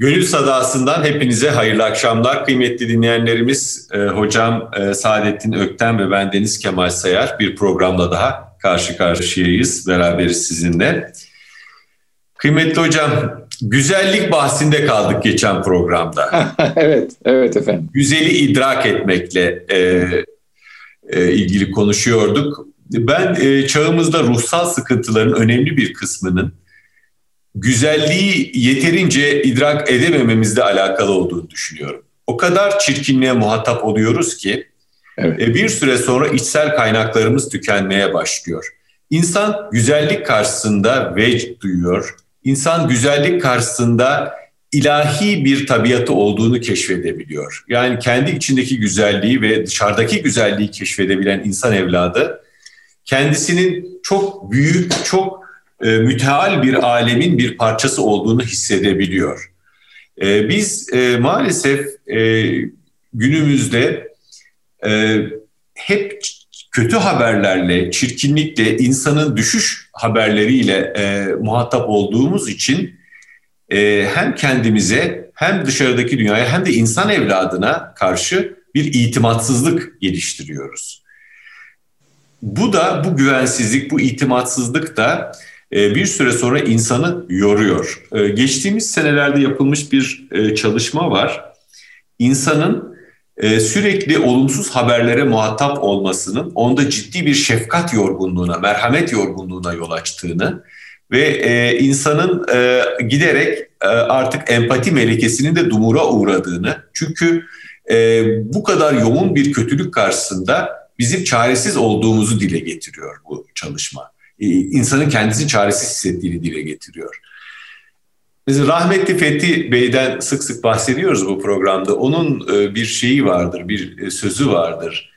Gönül Sadası'ndan hepinize hayırlı akşamlar. Kıymetli dinleyenlerimiz, e, hocam e, Saadettin Ökten ve ben Deniz Kemal Sayar bir programla daha karşı karşıyayız. Beraberiz sizinle. Kıymetli hocam, güzellik bahsinde kaldık geçen programda. evet, evet efendim. Güzeli idrak etmekle e, e, ilgili konuşuyorduk. Ben e, çağımızda ruhsal sıkıntıların önemli bir kısmının güzelliği yeterince idrak edemememizle alakalı olduğunu düşünüyorum. O kadar çirkinliğe muhatap oluyoruz ki evet. E, bir süre sonra içsel kaynaklarımız tükenmeye başlıyor. İnsan güzellik karşısında vecd duyuyor. İnsan güzellik karşısında ilahi bir tabiatı olduğunu keşfedebiliyor. Yani kendi içindeki güzelliği ve dışarıdaki güzelliği keşfedebilen insan evladı kendisinin çok büyük, çok e, müteal bir alemin bir parçası olduğunu hissedebiliyor. E, biz e, maalesef e, günümüzde e, hep kötü haberlerle, çirkinlikle, insanın düşüş haberleriyle e, muhatap olduğumuz için e, hem kendimize hem dışarıdaki dünyaya hem de insan evladına karşı bir itimatsızlık geliştiriyoruz. Bu da bu güvensizlik, bu itimatsızlık da bir süre sonra insanı yoruyor. E, geçtiğimiz senelerde yapılmış bir e, çalışma var. İnsanın sürekli olumsuz haberlere muhatap olmasının onda ciddi bir şefkat yorgunluğuna, merhamet yorgunluğuna yol açtığını ve insanın giderek artık empati melekesinin de dumura uğradığını çünkü bu kadar yoğun bir kötülük karşısında bizim çaresiz olduğumuzu dile getiriyor bu çalışma. E, insanın kendisini çaresiz hissettiğini dile getiriyor. Mesela rahmetli Fethi Bey'den sık sık bahsediyoruz bu programda. Onun e, bir şeyi vardır, bir e, sözü vardır.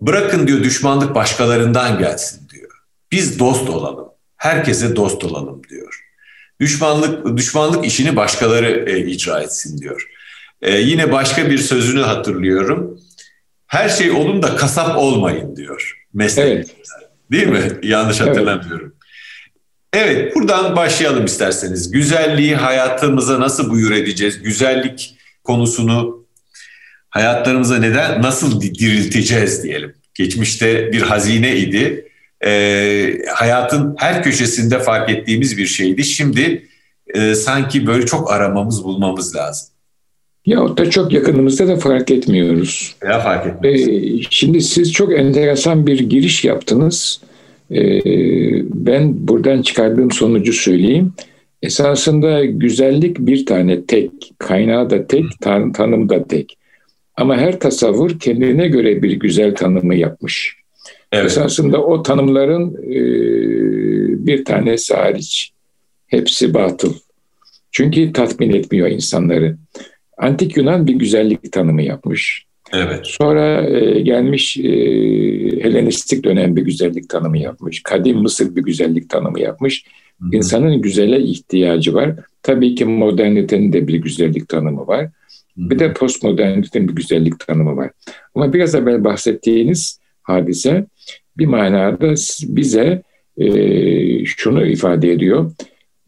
Bırakın diyor düşmanlık başkalarından gelsin diyor. Biz dost olalım. Herkese dost olalım diyor. Düşmanlık düşmanlık işini başkaları e, icra etsin diyor. E, yine başka bir sözünü hatırlıyorum. Her şey olun da kasap olmayın diyor. Meslek. Evet. Değil mi? Yanlış hatırlamıyorum. Evet. evet, buradan başlayalım isterseniz. Güzelliği hayatımıza nasıl buyur edeceğiz? Güzellik konusunu hayatlarımıza neden nasıl dirilteceğiz diyelim. Geçmişte bir hazine idi. Ee, hayatın her köşesinde fark ettiğimiz bir şeydi. Şimdi e, sanki böyle çok aramamız, bulmamız lazım. Ya da çok yakınımızda da fark etmiyoruz. Ya fark etmiyoruz. Ee, şimdi siz çok enteresan bir giriş yaptınız. Ee, ben buradan çıkardığım sonucu söyleyeyim. Esasında güzellik bir tane tek, kaynağı da tek, tan tanım da tek. Ama her tasavvur kendine göre bir güzel tanımı yapmış. Evet. Esasında o tanımların e, bir tanesi hariç. Hepsi batıl. Çünkü tatmin etmiyor insanları. Antik Yunan bir güzellik tanımı yapmış. Evet. Sonra e, gelmiş e, Helenistik dönem bir güzellik tanımı yapmış. Kadim Mısır bir güzellik tanımı yapmış. İnsanın güzele ihtiyacı var. Tabii ki modernitenin de bir güzellik tanımı var. Bir de postmodernitenin bir güzellik tanımı var. Ama biraz evvel bahsettiğiniz hadise bir manada bize e, şunu ifade ediyor.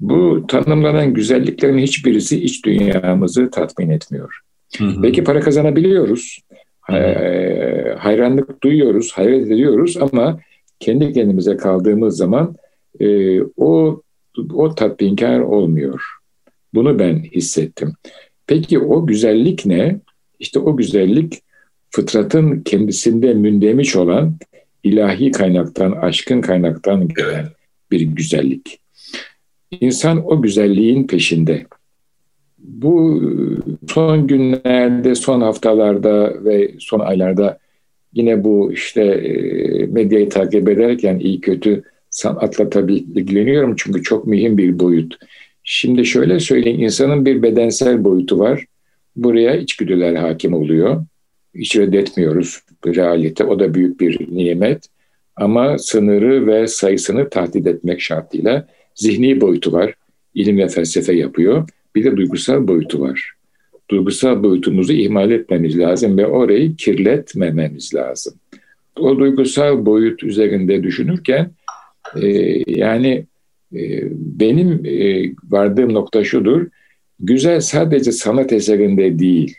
Bu tanımlanan güzelliklerin hiçbirisi iç dünyamızı tatmin etmiyor. Hı hı. Belki para kazanabiliyoruz, hı hayranlık duyuyoruz, hayret ediyoruz ama kendi kendimize kaldığımız zaman e, o o tatminkar olmuyor. Bunu ben hissettim. Peki o güzellik ne? İşte o güzellik fıtratın kendisinde mündemiş olan ilahi kaynaktan, aşkın kaynaktan gelen bir güzellik. İnsan o güzelliğin peşinde. Bu son günlerde, son haftalarda ve son aylarda yine bu işte e, medyayı takip ederken iyi kötü sanatla tabii ilgileniyorum çünkü çok mühim bir boyut. Şimdi şöyle söyleyeyim, insanın bir bedensel boyutu var. Buraya içgüdüler hakim oluyor. Hiç reddetmiyoruz realite. O da büyük bir nimet. Ama sınırı ve sayısını tahdit etmek şartıyla zihni boyutu var. İlim ve felsefe yapıyor. Bir de duygusal boyutu var. Duygusal boyutumuzu ihmal etmemiz lazım ve orayı kirletmememiz lazım. O duygusal boyut üzerinde düşünürken e, yani e, benim e, vardığım nokta şudur. güzel sadece sanat eserinde değil.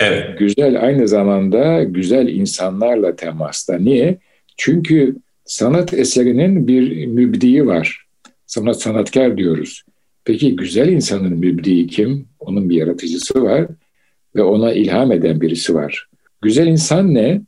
Evet. Güzel aynı zamanda güzel insanlarla temasta. Niye? Çünkü sanat eserinin bir mübdiği var. Sanat sanatkar diyoruz. Peki güzel insanın mübdiği kim? Onun bir yaratıcısı var ve ona ilham eden birisi var. Güzel insan ne?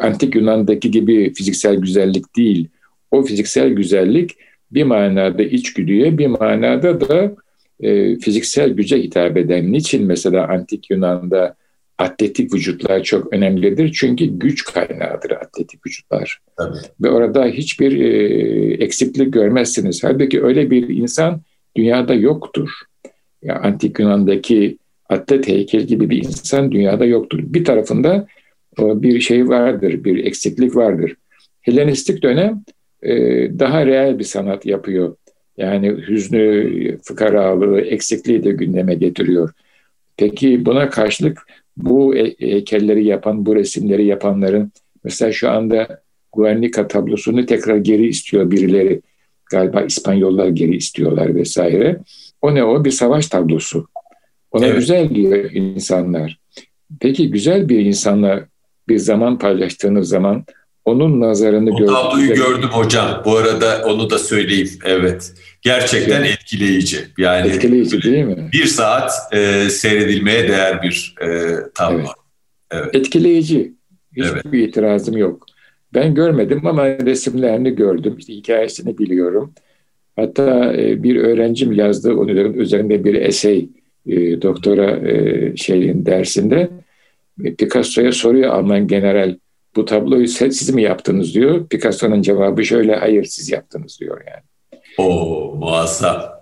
Antik Yunan'daki gibi fiziksel güzellik değil. O fiziksel güzellik bir manada içgüdüye, bir manada da e, fiziksel güce hitap eden. Niçin mesela Antik Yunan'da atletik vücutlar çok önemlidir? Çünkü güç kaynağıdır atletik vücutlar. Tabii. Ve orada hiçbir e, eksiklik görmezsiniz. Halbuki öyle bir insan dünyada yoktur. Ya Antik Yunan'daki atlet heykel gibi bir insan dünyada yoktur. Bir tarafında bir şey vardır, bir eksiklik vardır. Helenistik dönem e, daha real bir sanat yapıyor. Yani hüznü, fıkaralığı, eksikliği de gündeme getiriyor. Peki buna karşılık bu heykelleri yapan, bu resimleri yapanların mesela şu anda Guernica tablosunu tekrar geri istiyor birileri. Galiba İspanyollar geri istiyorlar vesaire. O ne o? Bir savaş tablosu. Ona evet. güzel diyor insanlar. Peki güzel bir insanla bir zaman paylaştığınız zaman onun nazarını gördüm. O tabloyu gördüm hocam. Bu arada onu da söyleyeyim. Evet. Gerçekten etkileyici. Yani etkileyici değil mi? Bir saat e, seyredilmeye değer bir e, tablo. Evet. evet. Etkileyici. Hiçbir evet. itirazım yok. Ben görmedim ama resimlerini gördüm. İşte hikayesini biliyorum. Hatta e, bir öğrencim yazdı onun üzerinde bir esey e, doktora e, şeyin dersinde. E, Picasso'ya soruyor Alman general bu tabloyu siz mi yaptınız diyor. Picasso'nun cevabı şöyle hayır siz yaptınız diyor yani. O muazzam.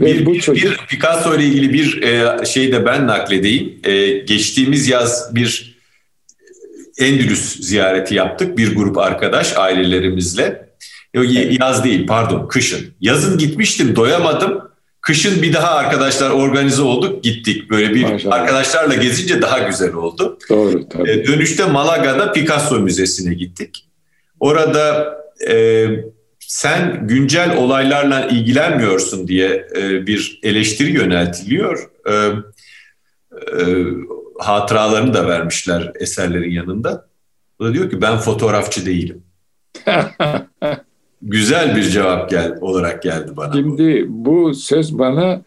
Ve bir, bu çocuk... bir Picasso ile ilgili bir e, şey de ben nakledeyim. E, geçtiğimiz yaz bir Endülüs ziyareti yaptık bir grup arkadaş ailelerimizle. Yaz değil pardon kışın. Yazın gitmiştim doyamadım. Kışın bir daha arkadaşlar organize olduk gittik. Böyle bir Maşallah. arkadaşlarla gezince daha güzel oldu. Doğru tabii. E, dönüşte Malaga'da Picasso Müzesi'ne gittik. Orada e, sen güncel olaylarla ilgilenmiyorsun diye e, bir eleştiri yöneltiliyor. E, e, hatıralarını da vermişler eserlerin yanında. O da diyor ki ben fotoğrafçı değilim. Güzel bir cevap gel olarak geldi bana. Şimdi bu söz bana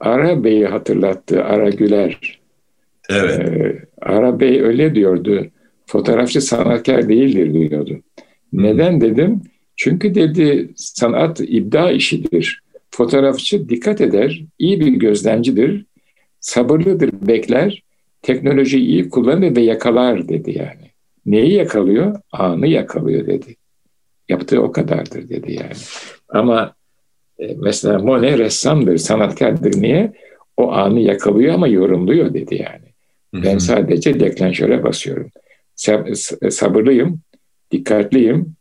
Ara Bey'i hatırlattı, Ara Güler. Evet. Ee, Ara Bey öyle diyordu, fotoğrafçı sanatkar değildir diyordu. Neden dedim? Çünkü dedi sanat ibda işidir. Fotoğrafçı dikkat eder, iyi bir gözlemcidir, sabırlıdır, bekler, teknolojiyi iyi kullanır ve yakalar dedi yani. Neyi yakalıyor? Anı yakalıyor dedi. Yaptığı o kadardır dedi yani. Ama e, mesela Monet ressamdır, sanatkardır. Niye? O anı yakalıyor ama yorumluyor dedi yani. Hı-hı. Ben sadece deklanşöre basıyorum. Sab- sabırlıyım, dikkatliyim,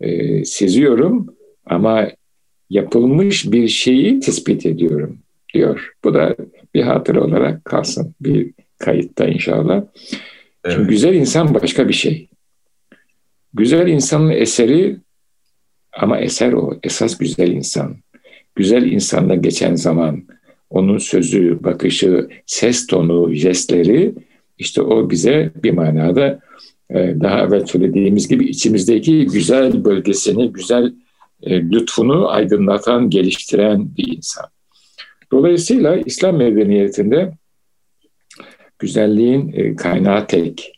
e, seziyorum ama yapılmış bir şeyi tespit ediyorum diyor. Bu da bir hatıra olarak kalsın bir kayıtta inşallah. Evet. Şimdi güzel insan başka bir şey. Güzel insanın eseri ama eser o. Esas güzel insan. Güzel insanla geçen zaman onun sözü, bakışı, ses tonu, jestleri işte o bize bir manada e, daha evvel söylediğimiz gibi içimizdeki güzel bölgesini, güzel e, lütfunu aydınlatan, geliştiren bir insan. Dolayısıyla İslam medeniyetinde güzelliğin e, kaynağı tek.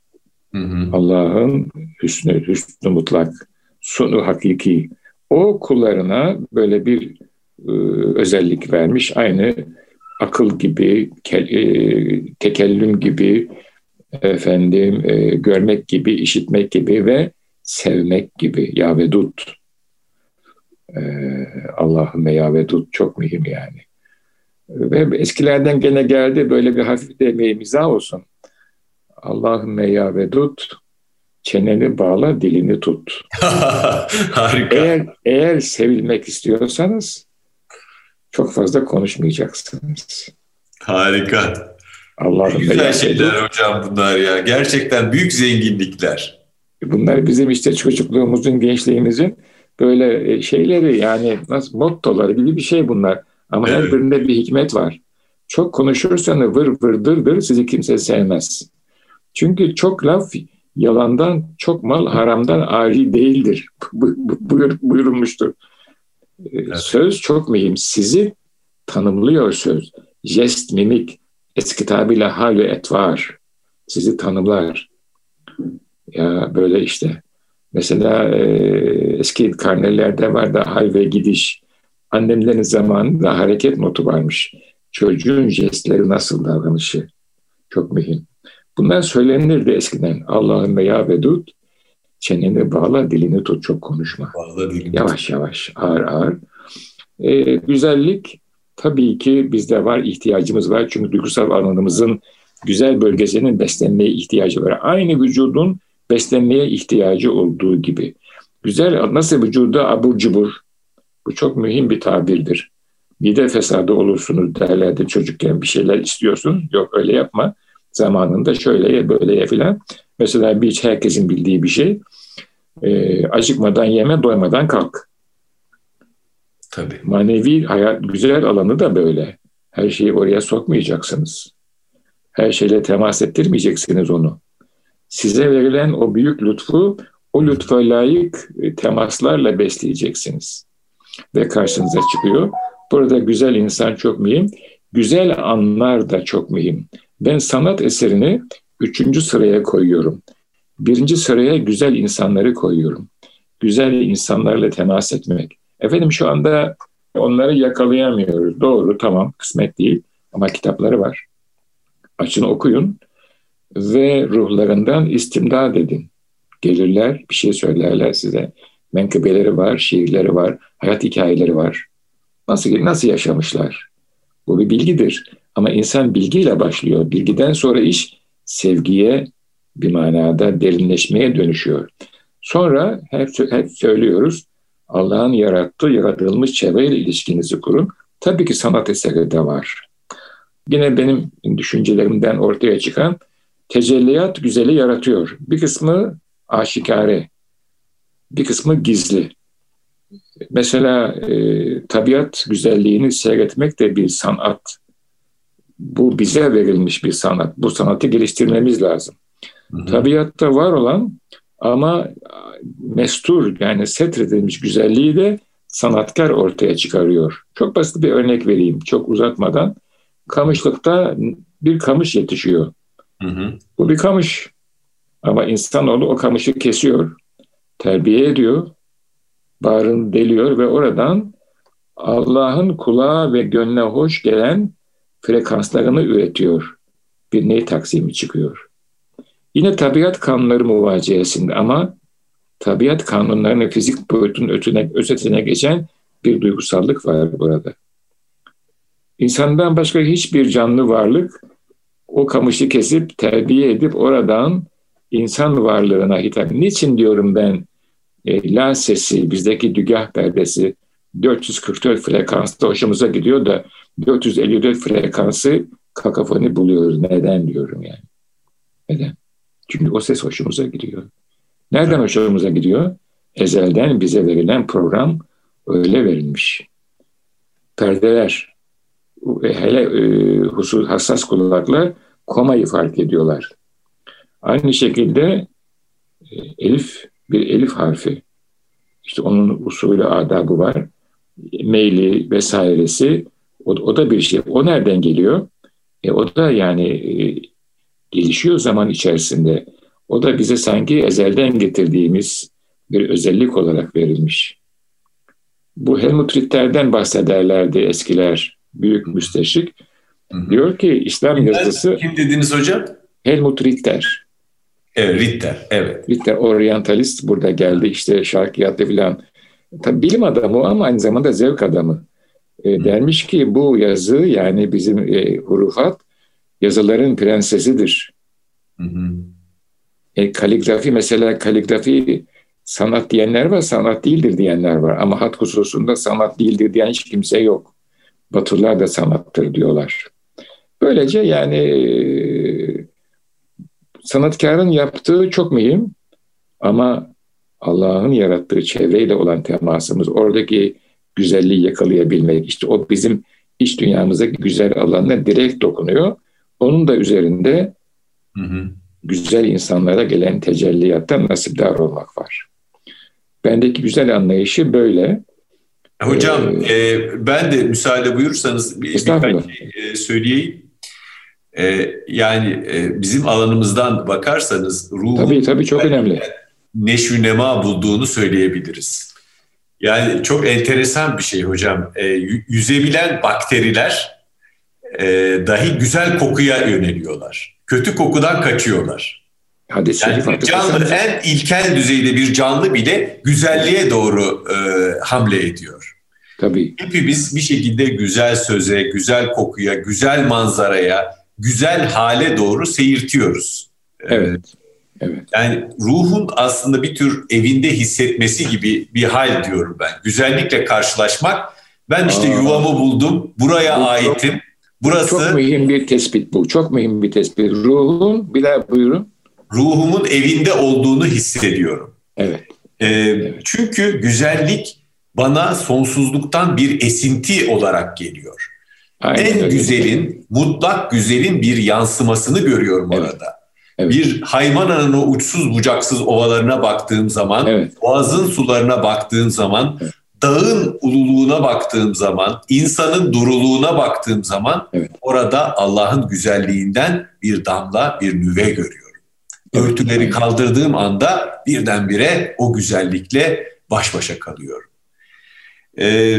Allah'ın hüsnü, hüsnü mutlak, sunu hakiki. O kullarına böyle bir e, özellik vermiş. Aynı akıl gibi, ke, e, tekellüm gibi, efendim e, görmek gibi, işitmek gibi ve sevmek gibi. Ya vedud. E, Allah'ın ya vedud çok mühim yani. Ve eskilerden gene geldi böyle bir hafif de mizah olsun. Allahümme ya vedud çeneni bağla dilini tut. Harika. Eğer, eğer sevilmek istiyorsanız çok fazla konuşmayacaksınız. Harika. Allah'ım güzel şeyler vedud. hocam bunlar ya. Gerçekten büyük zenginlikler. Bunlar bizim işte çocukluğumuzun, gençliğimizin böyle şeyleri yani nasıl mottoları gibi bir şey bunlar. Ama evet. her birinde bir hikmet var. Çok konuşursanız vır vır dır dır sizi kimse sevmez. Çünkü çok laf yalandan, çok mal haramdan ari değildir. Buyur, buyurulmuştur. Ee, evet. Söz çok mühim. Sizi tanımlıyor söz. Jest, mimik, eski tabirle hal ve etvar. Sizi tanımlar. Ya böyle işte. Mesela e, eski karnelerde vardı hal ve gidiş. Annemlerin zamanında hareket notu varmış. Çocuğun jestleri nasıl davranışı. Çok mühim. Bunlar söylenirdi eskiden. Allahümme ya vedud, çeneni bağla, dilini tut, çok konuşma. Bağla dilini Yavaş yavaş, ağır ağır. Ee, güzellik tabii ki bizde var, ihtiyacımız var. Çünkü duygusal alanımızın güzel bölgesinin beslenmeye ihtiyacı var. Aynı vücudun beslenmeye ihtiyacı olduğu gibi. Güzel nasıl vücuda abur cubur, bu çok mühim bir tabirdir. Mide fesadı olursunuz derlerdi çocukken bir şeyler istiyorsun. Yok öyle yapma zamanında şöyle böyle filan. Mesela bir herkesin bildiği bir şey. E, acıkmadan yeme, doymadan kalk. Tabii. Manevi hayat güzel alanı da böyle. Her şeyi oraya sokmayacaksınız. Her şeyle temas ettirmeyeceksiniz onu. Size verilen o büyük lütfu o lütfa layık temaslarla besleyeceksiniz. Ve karşınıza çıkıyor. Burada güzel insan çok mühim. Güzel anlar da çok mühim. Ben sanat eserini üçüncü sıraya koyuyorum. Birinci sıraya güzel insanları koyuyorum. Güzel insanlarla temas etmek. Efendim şu anda onları yakalayamıyoruz. Doğru tamam kısmet değil ama kitapları var. Açın okuyun ve ruhlarından istimdad edin. Gelirler bir şey söylerler size. Menkıbeleri var, şiirleri var, hayat hikayeleri var. Nasıl nasıl yaşamışlar? Bu bir bilgidir. Ama insan bilgiyle başlıyor. Bilgiden sonra iş sevgiye bir manada derinleşmeye dönüşüyor. Sonra hep, hep söylüyoruz Allah'ın yarattığı, yaratılmış çevreyle ilişkinizi kurun. Tabii ki sanat eseri de var. Yine benim düşüncelerimden ortaya çıkan tecelliyat güzeli yaratıyor. Bir kısmı aşikare, bir kısmı gizli. Mesela e, tabiat güzelliğini seyretmek de bir sanat bu bize verilmiş bir sanat. Bu sanatı geliştirmemiz lazım. Hı hı. Tabiatta var olan ama mestur yani setredilmiş güzelliği de sanatkar ortaya çıkarıyor. Çok basit bir örnek vereyim çok uzatmadan. Kamışlıkta bir kamış yetişiyor. Hı hı. Bu bir kamış ama insanoğlu o kamışı kesiyor, terbiye ediyor, bağrını deliyor ve oradan Allah'ın kulağa ve gönle hoş gelen frekanslarını üretiyor. Bir ney taksimi çıkıyor. Yine tabiat kanunları muvaciyesinde ama tabiat kanunlarını fizik boyutun ötüne, özetine geçen bir duygusallık var burada. İnsandan başka hiçbir canlı varlık o kamışı kesip terbiye edip oradan insan varlığına hitap. Niçin diyorum ben e, la sesi, bizdeki dügah perdesi 444 frekansta hoşumuza gidiyor da 454 frekansı kakafoni buluyoruz. Neden diyorum yani. Neden? Çünkü o ses hoşumuza gidiyor. Nereden hoşumuza gidiyor? Ezelden bize verilen program öyle verilmiş. Perdeler, hele e, husus, hassas kulaklar komayı fark ediyorlar. Aynı şekilde e, elif, bir elif harfi. İşte onun usulü, adabı var. Meyli vesairesi o, o da bir şey. O nereden geliyor? E, o da yani e, gelişiyor zaman içerisinde. O da bize sanki ezelden getirdiğimiz bir özellik olarak verilmiş. Bu Helmut Ritter'den bahsederlerdi eskiler, büyük müsteşrik. Hı-hı. Diyor ki İslam yazısı... Kim dediniz hocam? Helmut Ritter. Evet, Ritter, evet. Ritter, oryantalist burada geldi işte şarkiyatı filan. Tabii bilim adamı ama aynı zamanda zevk adamı. E, dermiş ki bu yazı yani bizim e, hurufat yazıların prensesidir. Hı hı. E, kaligrafi mesela kaligrafi sanat diyenler var, sanat değildir diyenler var. Ama hat hususunda sanat değildir diyen hiç kimse yok. Batılılar da sanattır diyorlar. Böylece yani e, sanatkarın yaptığı çok mühim ama Allah'ın yarattığı çevreyle olan temasımız, oradaki güzelliği yakalayabilmek. İşte o bizim iç dünyamızdaki güzel alanına direkt dokunuyor. Onun da üzerinde hı hı. güzel insanlara gelen tecelliyattan nasipdar olmak var. Bendeki güzel anlayışı böyle. Hocam ee, e, ben de müsaade buyursanız bir, birkaç şey e, söyleyeyim. E, yani e, bizim alanımızdan bakarsanız ruhun tabii, tabii, çok önemli. Neşvi nema bulduğunu söyleyebiliriz. Yani çok enteresan bir şey hocam. E, yüzebilen bakteriler e, dahi güzel kokuya yöneliyorlar. Kötü kokudan kaçıyorlar. Hadi yani canlı en ilkel düzeyde bir canlı bile güzelliğe doğru e, hamle ediyor. Tabii. Hepimiz bir şekilde güzel söze, güzel kokuya, güzel manzaraya, güzel hale doğru seyirtiyoruz. E, evet. Yani ruhun aslında bir tür evinde hissetmesi gibi bir hal diyorum ben. Güzellikle karşılaşmak. Ben işte Aa, yuvamı buldum, buraya aitim. Burası çok mühim bir tespit bu. Çok mühim bir tespit. Ruhun bir daha buyurun. Ruhumun evinde olduğunu hissediyorum. Evet. Ee, evet. Çünkü güzellik bana sonsuzluktan bir esinti olarak geliyor. Aynen en öyle. güzelin, mutlak güzelin bir yansımasını görüyorum evet. orada. Evet. Bir hayvananın o uçsuz bucaksız ovalarına baktığım zaman, evet. boğazın sularına baktığım zaman, evet. dağın ululuğuna baktığım zaman, insanın duruluğuna baktığım zaman evet. orada Allah'ın güzelliğinden bir damla, bir nüve görüyorum. Evet. Örtüleri kaldırdığım anda birdenbire o güzellikle baş başa kalıyorum. Ee,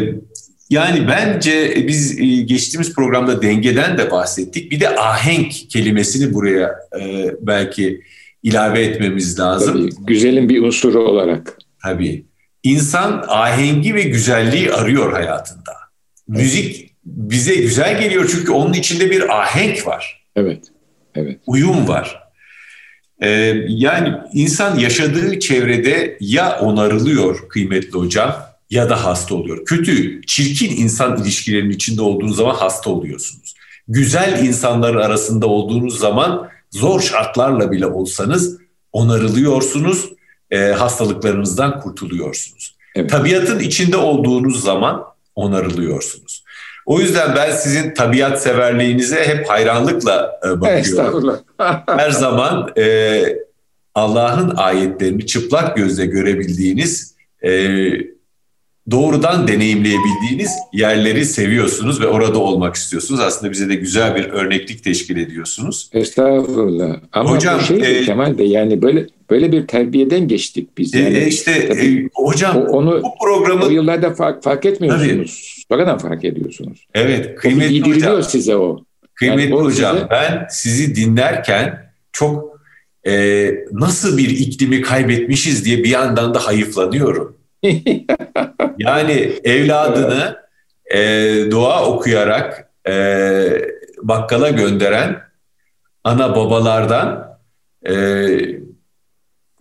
yani bence biz e, geçtiğimiz programda dengeden de bahsettik. Bir de ahenk kelimesini buraya e, belki ilave etmemiz lazım. Tabii, güzelin bir unsuru olarak. Tabii. İnsan ahengi ve güzelliği arıyor hayatında. Evet. Müzik bize güzel geliyor çünkü onun içinde bir ahenk var. Evet. Evet. Uyum var. Ee, yani insan yaşadığı çevrede ya onarılıyor kıymetli hocam ya da hasta oluyor. Kötü, çirkin insan ilişkilerinin içinde olduğunuz zaman hasta oluyorsunuz. Güzel insanlar arasında olduğunuz zaman zor şartlarla bile olsanız onarılıyorsunuz, e, hastalıklarınızdan kurtuluyorsunuz. Evet. Tabiatın içinde olduğunuz zaman onarılıyorsunuz. O yüzden ben sizin tabiat severliğinize hep hayranlıkla e, bakıyorum. Her zaman e, Allah'ın ayetlerini çıplak gözle görebildiğiniz e, doğrudan deneyimleyebildiğiniz yerleri seviyorsunuz ve orada olmak istiyorsunuz. Aslında bize de güzel bir örneklik teşkil ediyorsunuz. Estağfurullah. Ama hocam, bu şey e, Kemal de yani böyle böyle bir terbiyeden geçtik biz. E, yani, e, işte tabii, e, hocam o, onu bu programı o yıllarda fark, fark etmiyorsunuz. Tabii. Sonradan fark ediyorsunuz. Evet, kıymetli hocam. size o. Kıymetli yani hocam, size... ben sizi dinlerken çok e, nasıl bir iklimi kaybetmişiz diye bir yandan da hayıflanıyorum. yani evladını e, dua okuyarak e, bakkala gönderen ana babalardan e,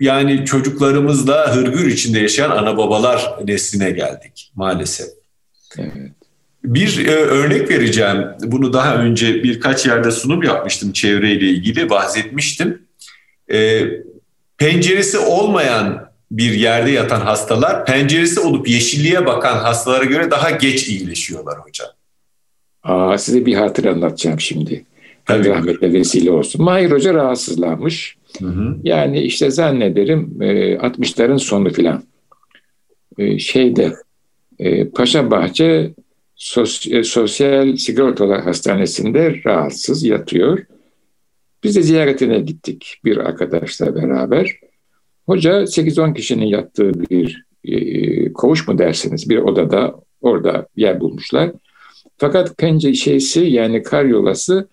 yani çocuklarımızla hırgür içinde yaşayan ana babalar nesline geldik maalesef. Evet. Bir e, örnek vereceğim. Bunu daha önce birkaç yerde sunum yapmıştım çevreyle ilgili bahsetmiştim. E, penceresi olmayan bir yerde yatan hastalar penceresi olup yeşilliğe bakan hastalara göre daha geç iyileşiyorlar hocam. Aa, size bir hatıra anlatacağım şimdi. Tabii. Rahmetle vesile olsun. Mahir Hoca rahatsızlanmış. Hı hı. Yani işte zannederim e, 60'ların sonu filan. E, şeyde e, Paşa Bahçe Sos e, Sosyal Sigortalar Hastanesi'nde rahatsız yatıyor. Biz de ziyaretine gittik bir arkadaşla beraber. Hoca 8-10 kişinin yattığı bir e, koğuş mu dersiniz bir odada orada yer bulmuşlar. Fakat pencere şeysi yani karyolası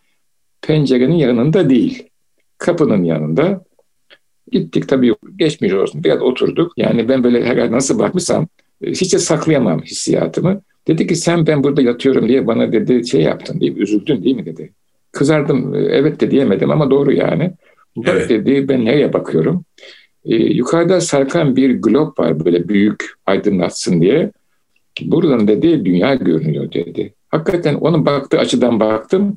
pencerenin yanında değil. Kapının yanında. Gittik tabii geçmiş olsun. Biraz oturduk. Yani ben böyle herhalde nasıl bakmışsam e, hiç de saklayamam hissiyatımı. Dedi ki sen ben burada yatıyorum diye bana dedi şey yaptın diye üzüldün değil mi dedi. Kızardım evet de diyemedim ama doğru yani. Bak evet. dedi ben nereye bakıyorum? E, yukarıda sarkan bir glob var böyle büyük aydınlatsın diye. Buradan dedi dünya görünüyor dedi. Hakikaten onun baktığı açıdan baktım.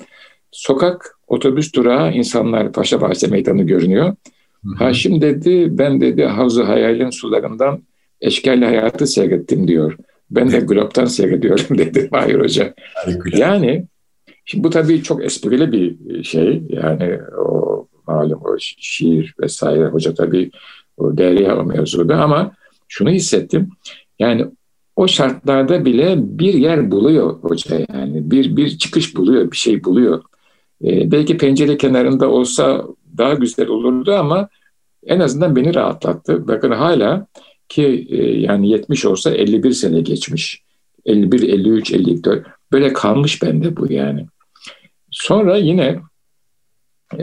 Sokak, otobüs durağı, insanlar Paşa Bahçe Meydanı görünüyor. Hı hı. Haşim dedi ben dedi Havzu Hayal'in sularından eşkali hayatı seyrettim diyor. Ben de Glob'tan seyrediyorum dedi Mahir Hoca. Harikulade. Yani şimdi bu tabii çok esprili bir şey. Yani o malum o şiir vesaire hoca tabii o derya o mevzuda ama şunu hissettim. Yani o şartlarda bile bir yer buluyor hoca yani. Bir, bir çıkış buluyor, bir şey buluyor. Ee, belki pencere kenarında olsa daha güzel olurdu ama en azından beni rahatlattı. Bakın hala ki e, yani 70 olsa 51 sene geçmiş. 51, 53, 54 böyle kalmış bende bu yani. Sonra yine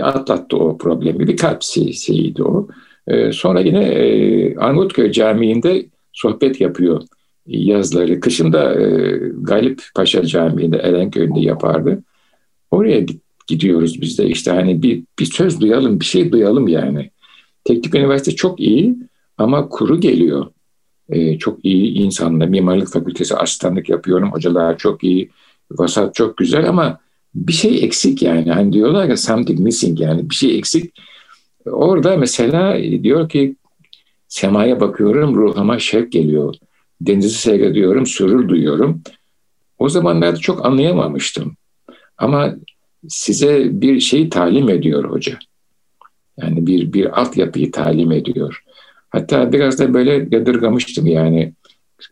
atlattı o problemi. Bir kalp şeyiydi o. E, sonra yine e, Arnavutköy Camii'nde sohbet yapıyor yazları. Kışında e, Galip Paşa Camii'nde Erenköy'ünde yapardı. Oraya gidiyoruz biz de işte hani bir, bir söz duyalım, bir şey duyalım yani. Teknik üniversite çok iyi ama kuru geliyor. Ee, çok iyi insanla, mimarlık fakültesi asistanlık yapıyorum. Hocalar çok iyi, vasat çok güzel ama bir şey eksik yani. Hani diyorlar ya something missing yani bir şey eksik. Orada mesela diyor ki semaya bakıyorum ruhuma şevk geliyor. Denizi seyrediyorum, sürür duyuyorum. O zamanlarda çok anlayamamıştım. Ama size bir şey talim ediyor hoca. Yani bir bir altyapıyı talim ediyor. Hatta biraz da böyle yadırgamıştım yani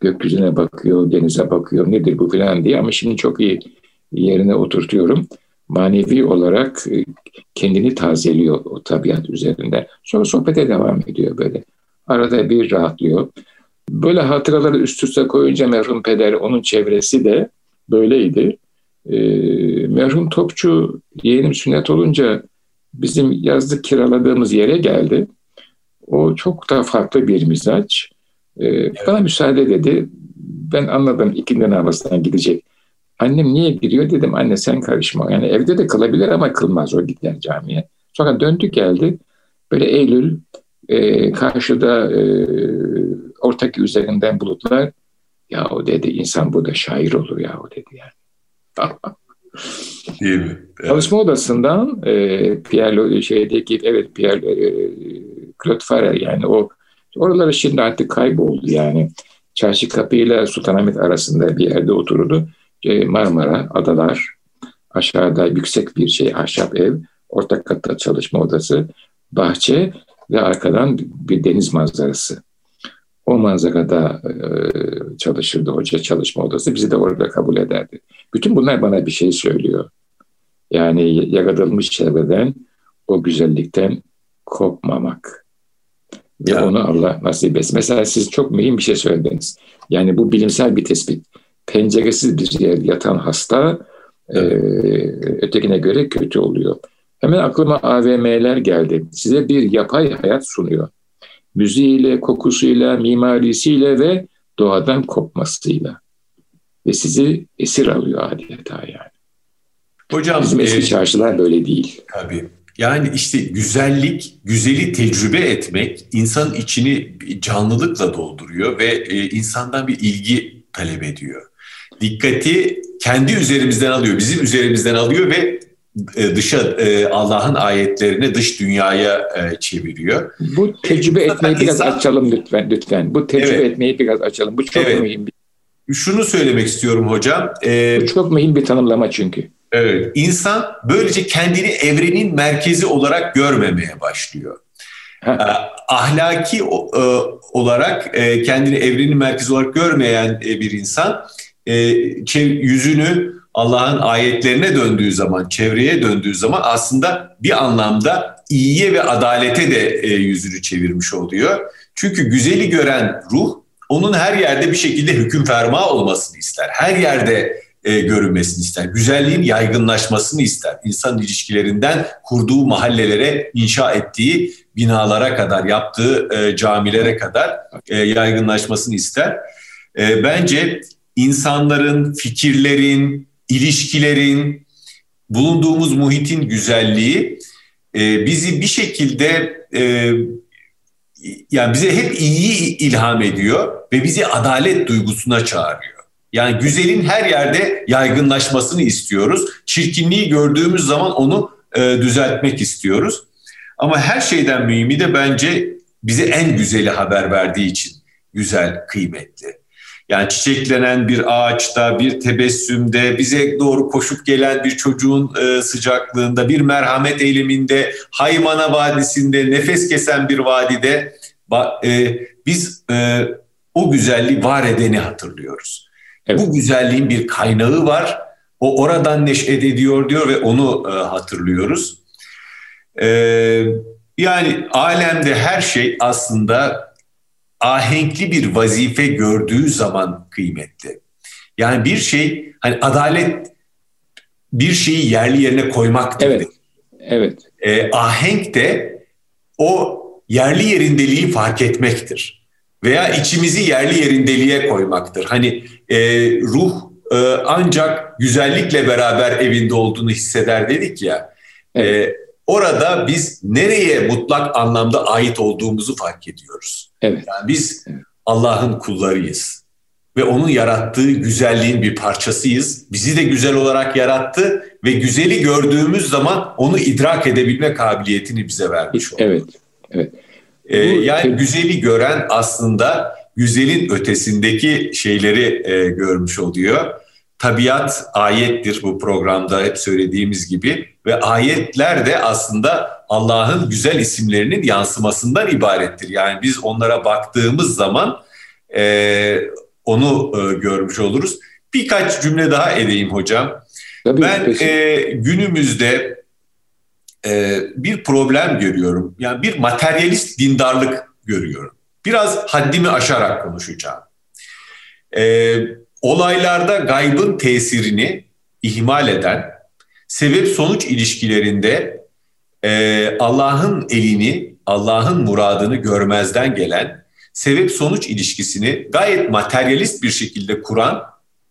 gökyüzüne bakıyor, denize bakıyor nedir bu filan diye ama şimdi çok iyi yerine oturtuyorum. Manevi olarak e, kendini tazeliyor o tabiat üzerinde. Sonra sohbete devam ediyor böyle. Arada bir rahatlıyor. Böyle hatıraları üst üste koyunca merhum peder, onun çevresi de böyleydi. E, merhum Topçu yeğenim sünnet olunca bizim yazlık kiraladığımız yere geldi. O çok da farklı bir mizaç. E, evet. Bana müsaade dedi. Ben anladım ikindi namazından gidecek. Annem niye gidiyor dedim anne sen karışma. Yani evde de kalabilir ama kılmaz o gider camiye. Sonra döndü geldi. Böyle Eylül e, karşıda e, ortak üzerinden bulutlar. Ya o dedi insan burada şair olur ya o dedi yani. Değil mi? Evet. Çalışma odasından e, Pierre şeydeki evet Pierre e, Claude Farrer yani o oraları şimdi artık kayboldu yani. Çarşı kapıyla Sultanahmet arasında bir yerde otururdu. E, Marmara, adalar, aşağıda yüksek bir şey ahşap ev, ortak katta çalışma odası, bahçe ve arkadan bir deniz manzarası. O manzarada e, çalışırdı hoca çalışma odası. Bizi de orada kabul ederdi. Bütün bunlar bana bir şey söylüyor. Yani yaratılmış çevreden, o güzellikten kopmamak. Ve ya. onu Allah nasip etsin. Mesela siz çok mühim bir şey söylediniz. Yani bu bilimsel bir tespit. Penceresiz bir yer yatan hasta e, ötekine göre kötü oluyor. Hemen aklıma AVM'ler geldi. Size bir yapay hayat sunuyor müziğiyle, kokusuyla, mimarisiyle ve doğadan kopmasıyla. Ve sizi esir alıyor adeta yani. Hocam Bizim eski e, çarşılar böyle değil. Tabii. Yani işte güzellik, güzeli tecrübe etmek insan içini canlılıkla dolduruyor ve e, insandan bir ilgi talep ediyor. Dikkati kendi üzerimizden alıyor, bizim üzerimizden alıyor ve e, dışa e, Allah'ın ayetlerini dış dünyaya e, çeviriyor. Bu tecrübe etmeyi biraz insan... açalım lütfen lütfen. Bu tecrübe evet. etmeyi biraz açalım. Bu çok evet. mühim bir şunu söylemek istiyorum hocam. Ee, Bu çok mühim bir tanımlama çünkü. Evet. İnsan böylece kendini evrenin merkezi olarak görmemeye başlıyor. Ahlaki e, olarak e, kendini evrenin merkezi olarak görmeyen e, bir insan e, yüzünü Allah'ın ayetlerine döndüğü zaman, çevreye döndüğü zaman aslında bir anlamda iyiye ve adalete de e, yüzünü çevirmiş oluyor. Çünkü güzeli gören ruh onun her yerde bir şekilde hüküm ferma olmasını ister. Her yerde e, görünmesini ister. Güzelliğin yaygınlaşmasını ister. İnsan ilişkilerinden kurduğu mahallelere, inşa ettiği binalara kadar, yaptığı e, camilere kadar e, yaygınlaşmasını ister. E, bence insanların, fikirlerin, ilişkilerin, bulunduğumuz muhitin güzelliği e, bizi bir şekilde e, yani bize hep iyi ilham ediyor ve bizi adalet duygusuna çağırıyor. Yani güzelin her yerde yaygınlaşmasını istiyoruz. Çirkinliği gördüğümüz zaman onu e, düzeltmek istiyoruz. Ama her şeyden mühimi de bence bize en güzeli haber verdiği için güzel, kıymetli. Yani çiçeklenen bir ağaçta, bir tebessümde, bize doğru koşup gelen bir çocuğun e, sıcaklığında, bir merhamet eyleminde, Haymana Vadisi'nde, nefes kesen bir vadide e, biz e, o güzelliği var edeni hatırlıyoruz. Evet. Bu güzelliğin bir kaynağı var. O oradan neşet ediyor diyor ve onu e, hatırlıyoruz. E, yani alemde her şey aslında ahenkli bir vazife gördüğü zaman kıymetli. Yani bir şey hani adalet bir şeyi yerli yerine koymak Evet. Evet. E, ahenk de o yerli yerindeliği fark etmektir. Veya içimizi yerli yerindeliğe koymaktır. Hani e, ruh e, ancak güzellikle beraber evinde olduğunu hisseder dedik ya. Evet. E, orada biz nereye mutlak anlamda ait olduğumuzu fark ediyoruz. Evet. Yani biz Allah'ın kullarıyız ve onun yarattığı güzelliğin bir parçasıyız. Bizi de güzel olarak yarattı ve güzeli gördüğümüz zaman onu idrak edebilme kabiliyetini bize vermiş oldu. Evet. Evet. Ee, yani güzeli gören aslında güzelin ötesindeki şeyleri e, görmüş oluyor. Tabiat ayettir bu programda hep söylediğimiz gibi ve ayetler de aslında Allah'ın güzel isimlerinin yansımasından ibarettir. Yani biz onlara baktığımız zaman e, onu e, görmüş oluruz. Birkaç cümle daha edeyim hocam. Tabii, ben e, günümüzde e, bir problem görüyorum. Yani bir materyalist dindarlık görüyorum. Biraz haddimi aşarak konuşacağım. E, olaylarda gaybın tesirini ihmal eden, sebep sonuç ilişkilerinde e, Allah'ın elini, Allah'ın muradını görmezden gelen, sebep sonuç ilişkisini gayet materyalist bir şekilde kuran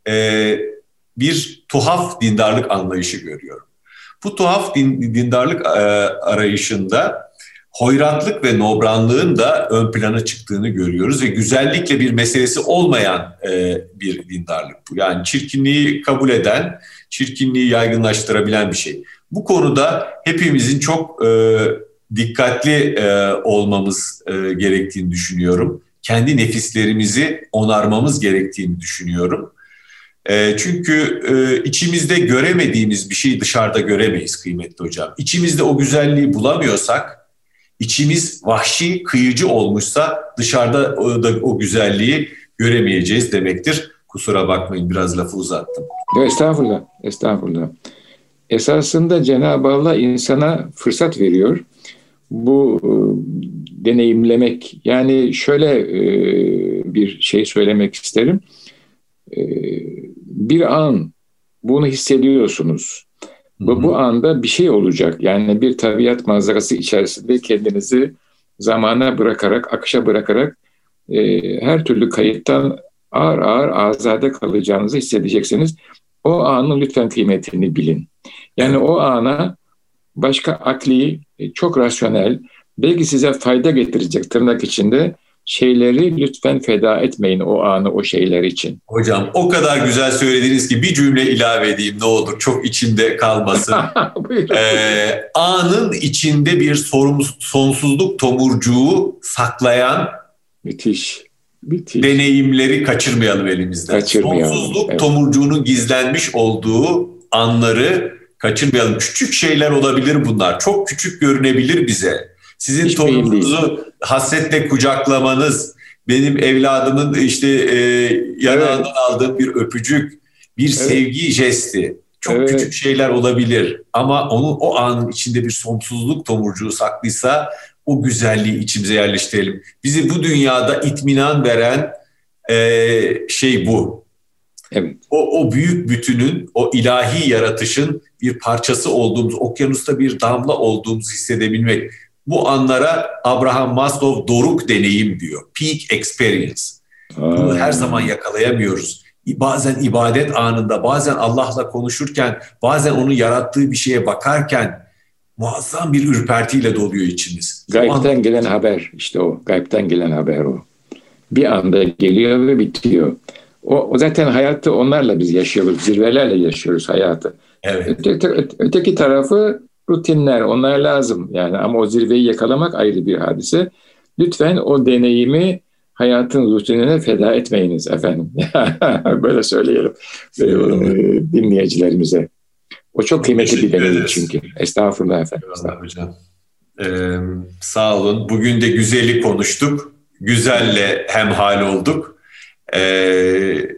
e, bir tuhaf dindarlık anlayışı görüyorum. Bu tuhaf din, dindarlık e, arayışında hoyratlık ve nobranlığın da ön plana çıktığını görüyoruz ve güzellikle bir meselesi olmayan e, bir dindarlık bu. Yani çirkinliği kabul eden, çirkinliği yaygınlaştırabilen bir şey. Bu konuda hepimizin çok e, dikkatli e, olmamız e, gerektiğini düşünüyorum. Kendi nefislerimizi onarmamız gerektiğini düşünüyorum. E, çünkü e, içimizde göremediğimiz bir şeyi dışarıda göremeyiz kıymetli hocam. İçimizde o güzelliği bulamıyorsak, içimiz vahşi, kıyıcı olmuşsa dışarıda o, da, o güzelliği göremeyeceğiz demektir. Kusura bakmayın biraz lafı uzattım. Estağfurullah, estağfurullah. Esasında Cenab-ı Allah insana fırsat veriyor. Bu e, deneyimlemek, yani şöyle e, bir şey söylemek isterim. E, bir an bunu hissediyorsunuz. Bu, bu anda bir şey olacak. Yani bir tabiat manzarası içerisinde kendinizi zamana bırakarak, akışa bırakarak e, her türlü kayıttan ağır ağır azade kalacağınızı hissedeceksiniz. O anın lütfen kıymetini bilin. Yani o ana başka akli, e, çok rasyonel, belki size fayda getirecek tırnak içinde şeyleri lütfen feda etmeyin o anı o şeyler için. Hocam o kadar güzel söylediniz ki bir cümle ilave edeyim ne olur çok içinde kalmasın. ee, anın içinde bir sorumsuz, sonsuzluk tomurcuğu saklayan müthiş, müthiş. deneyimleri kaçırmayalım elimizden. Kaçırmayalım, Sonsuzluk evet. tomurcuğunun gizlenmiş olduğu anları kaçırmayalım. Küçük şeyler olabilir bunlar. Çok küçük görünebilir bize. Sizin Hiç torununuzu hasretle kucaklamanız, benim evladımın işte e, yanağından evet. aldığım bir öpücük, bir evet. sevgi jesti. Çok evet. küçük şeyler olabilir ama onun o anın içinde bir sonsuzluk tomurcuğu saklıysa o güzelliği içimize yerleştirelim. Bizi bu dünyada itminan veren e, şey bu. Evet. O, o büyük bütünün, o ilahi yaratışın bir parçası olduğumuz, okyanusta bir damla olduğumuzu hissedebilmek. Bu anlara Abraham Maslow doruk deneyim diyor. Peak experience. Bunu her zaman yakalayamıyoruz. Bazen ibadet anında, bazen Allah'la konuşurken, bazen onun yarattığı bir şeye bakarken muazzam bir ürpertiyle doluyor içimiz. Gaybten an... gelen haber işte o. Gaybten gelen haber o. Bir anda geliyor ve bitiyor. O, o zaten hayatı onlarla biz yaşıyoruz. Zirvelerle yaşıyoruz hayatı. Evet. Öteki, öteki tarafı rutinler onlar lazım yani ama o zirveyi yakalamak ayrı bir hadise. Lütfen o deneyimi hayatın rutinine feda etmeyiniz efendim. Böyle söyleyelim e, dinleyicilerimize. O çok kıymetli bir deneyim çünkü. Estağfurullah efendim. Estağfurullah hocam. Ee, sağ olun. Bugün de güzeli konuştuk. Güzelle hemhal olduk. Ee,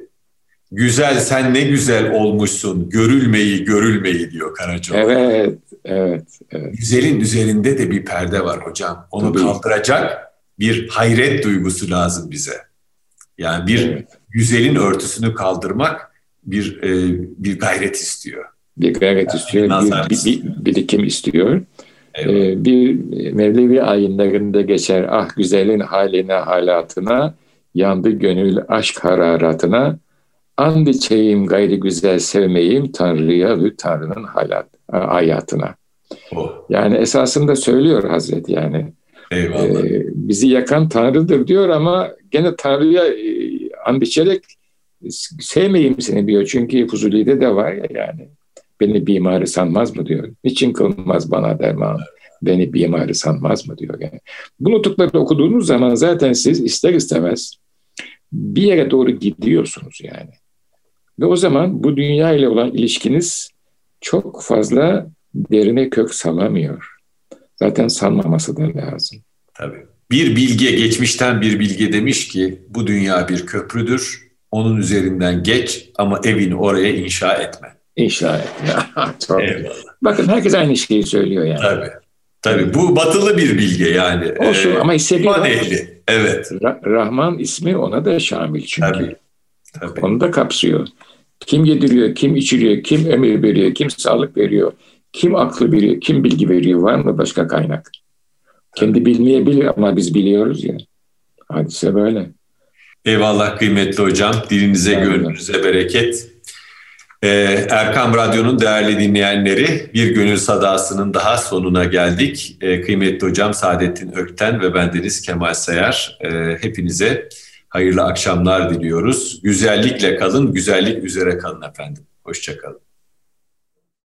güzel sen ne güzel olmuşsun. Görülmeyi görülmeyi diyor Karacaoğlu. Evet, evet, evet. Güzelin üzerinde de bir perde var hocam. Onu Tabii. kaldıracak bir hayret duygusu lazım bize. Yani bir evet. güzelin örtüsünü kaldırmak bir e, bir gayret istiyor. Bir gayret istiyor, bir, bir, bir birikim istiyor. Ee, bir Mevlevi ayinlerinde geçer ah güzelin haline halatına yandı gönül aşk hararatına and içeyim gayri güzel sevmeyim Tanrı'ya ve Tanrı'nın halat, hayatına. Oh. Yani esasında söylüyor Hazreti yani. Eyvallah. Ee, bizi yakan Tanrı'dır diyor ama gene Tanrı'ya e, and içerek sevmeyeyim seni diyor. Çünkü Fuzuli'de de var ya yani. Beni bimarı sanmaz mı diyor. Niçin kılmaz bana derman? Beni bimarı sanmaz mı diyor. Yani. Bu nutukları okuduğunuz zaman zaten siz ister istemez bir yere doğru gidiyorsunuz yani. Ve o zaman bu dünya ile olan ilişkiniz çok fazla derine kök salamıyor. Zaten sanmaması da lazım. Tabii. Bir bilge, geçmişten bir bilge demiş ki bu dünya bir köprüdür. Onun üzerinden geç ama evini oraya inşa etme. İnşa etme. Çok Bakın herkes aynı şeyi söylüyor yani. Tabii. Tabii bu batılı bir bilge yani. Olsun ee, ama hissediyor. ehli. Evet. Ra- Rahman ismi ona da şamil çünkü. Tabii. Tabii. Onu da kapsıyor. Kim yediriyor, kim içiriyor, kim emir veriyor, kim sağlık veriyor, kim aklı veriyor, kim bilgi veriyor var mı başka kaynak? Kendi bilmeyebilir ama biz biliyoruz ya. Hadise böyle. Eyvallah kıymetli hocam. Dilinize, gönlünüze bereket. Ee, Erkam Radyo'nun değerli dinleyenleri bir gönül sadasının daha sonuna geldik. Ee, kıymetli hocam Saadettin Ökten ve bendeniz Kemal Sayar. Ee, hepinize hayırlı akşamlar diliyoruz. Güzellikle kalın, güzellik üzere kalın efendim. Hoşçakalın.